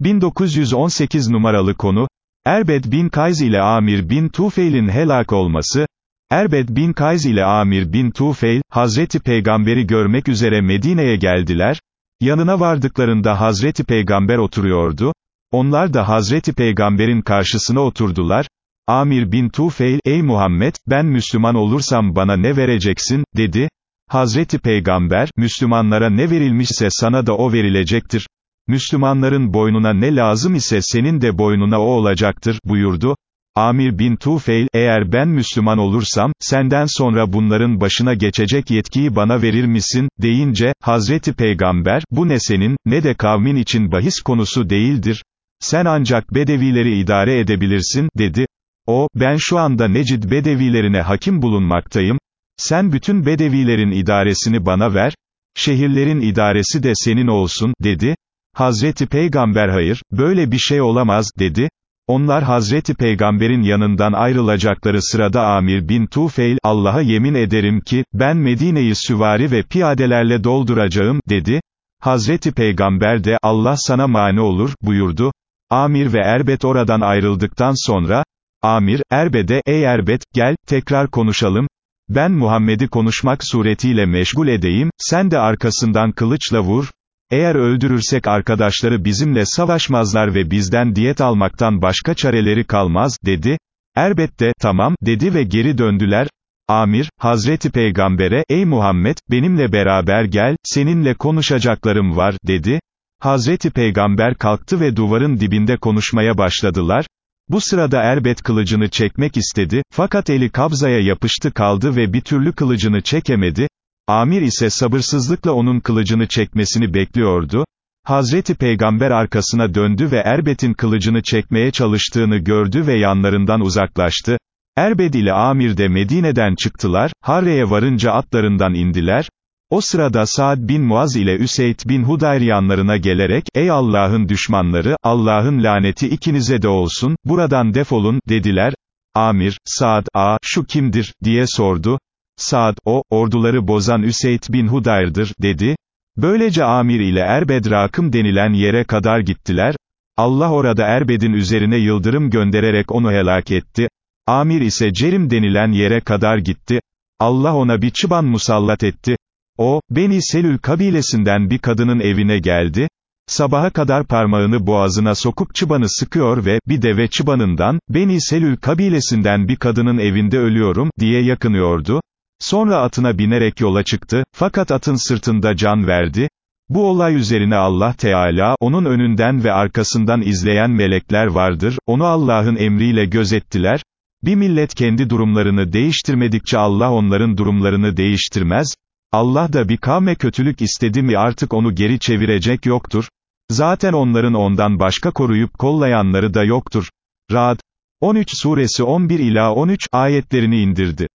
1918 numaralı konu, Erbed bin Kays ile Amir bin Tufeil'in helak olması, Erbed bin Kays ile Amir bin Tufeil, Hazreti Peygamber'i görmek üzere Medine'ye geldiler, yanına vardıklarında Hazreti Peygamber oturuyordu, onlar da Hazreti Peygamber'in karşısına oturdular, Amir bin Tufeil, ey Muhammed, ben Müslüman olursam bana ne vereceksin, dedi, Hazreti Peygamber, Müslümanlara ne verilmişse sana da o verilecektir, Müslümanların boynuna ne lazım ise senin de boynuna o olacaktır, buyurdu. Amir bin Tufeil, eğer ben Müslüman olursam, senden sonra bunların başına geçecek yetkiyi bana verir misin, deyince, Hazreti Peygamber, bu ne senin, ne de kavmin için bahis konusu değildir. Sen ancak Bedevileri idare edebilirsin, dedi. O, ben şu anda Necid Bedevilerine hakim bulunmaktayım. Sen bütün Bedevilerin idaresini bana ver. Şehirlerin idaresi de senin olsun, dedi. Hazreti Peygamber hayır, böyle bir şey olamaz, dedi. Onlar Hazreti Peygamber'in yanından ayrılacakları sırada Amir bin Tufeil, Allah'a yemin ederim ki, ben Medine'yi süvari ve piyadelerle dolduracağım, dedi. Hazreti Peygamber de, Allah sana mani olur, buyurdu. Amir ve Erbet oradan ayrıldıktan sonra, Amir, Erbed'e, ey Erbet, gel, tekrar konuşalım, ben Muhammed'i konuşmak suretiyle meşgul edeyim, sen de arkasından kılıçla vur, eğer öldürürsek arkadaşları bizimle savaşmazlar ve bizden diyet almaktan başka çareleri kalmaz, dedi. Erbet de, tamam, dedi ve geri döndüler. Amir, Hazreti Peygamber'e, ey Muhammed, benimle beraber gel, seninle konuşacaklarım var, dedi. Hazreti Peygamber kalktı ve duvarın dibinde konuşmaya başladılar. Bu sırada Erbet kılıcını çekmek istedi, fakat eli kabzaya yapıştı kaldı ve bir türlü kılıcını çekemedi. Amir ise sabırsızlıkla onun kılıcını çekmesini bekliyordu. Hazreti Peygamber arkasına döndü ve Erbet'in kılıcını çekmeye çalıştığını gördü ve yanlarından uzaklaştı. Erbed ile Amir de Medine'den çıktılar, Harre'ye varınca atlarından indiler. O sırada Saad bin Muaz ile Üseyd bin Hudayr yanlarına gelerek, ey Allah'ın düşmanları, Allah'ın laneti ikinize de olsun, buradan defolun, dediler. Amir, Saad, a, şu kimdir, diye sordu. Saad, o, orduları bozan Üseyd bin Hudayr'dır, dedi. Böylece Amir ile Erbed Rakım denilen yere kadar gittiler. Allah orada Erbed'in üzerine yıldırım göndererek onu helak etti. Amir ise Cerim denilen yere kadar gitti. Allah ona bir çıban musallat etti. O, Beni Selül kabilesinden bir kadının evine geldi. Sabaha kadar parmağını boğazına sokup çıbanı sıkıyor ve, bir deve çıbanından, Beni Selül kabilesinden bir kadının evinde ölüyorum, diye yakınıyordu. Sonra atına binerek yola çıktı, fakat atın sırtında can verdi. Bu olay üzerine Allah Teala, onun önünden ve arkasından izleyen melekler vardır, onu Allah'ın emriyle gözettiler. Bir millet kendi durumlarını değiştirmedikçe Allah onların durumlarını değiştirmez. Allah da bir kavme kötülük istedi mi artık onu geri çevirecek yoktur. Zaten onların ondan başka koruyup kollayanları da yoktur. Rad 13 suresi 11 ila 13 ayetlerini indirdi.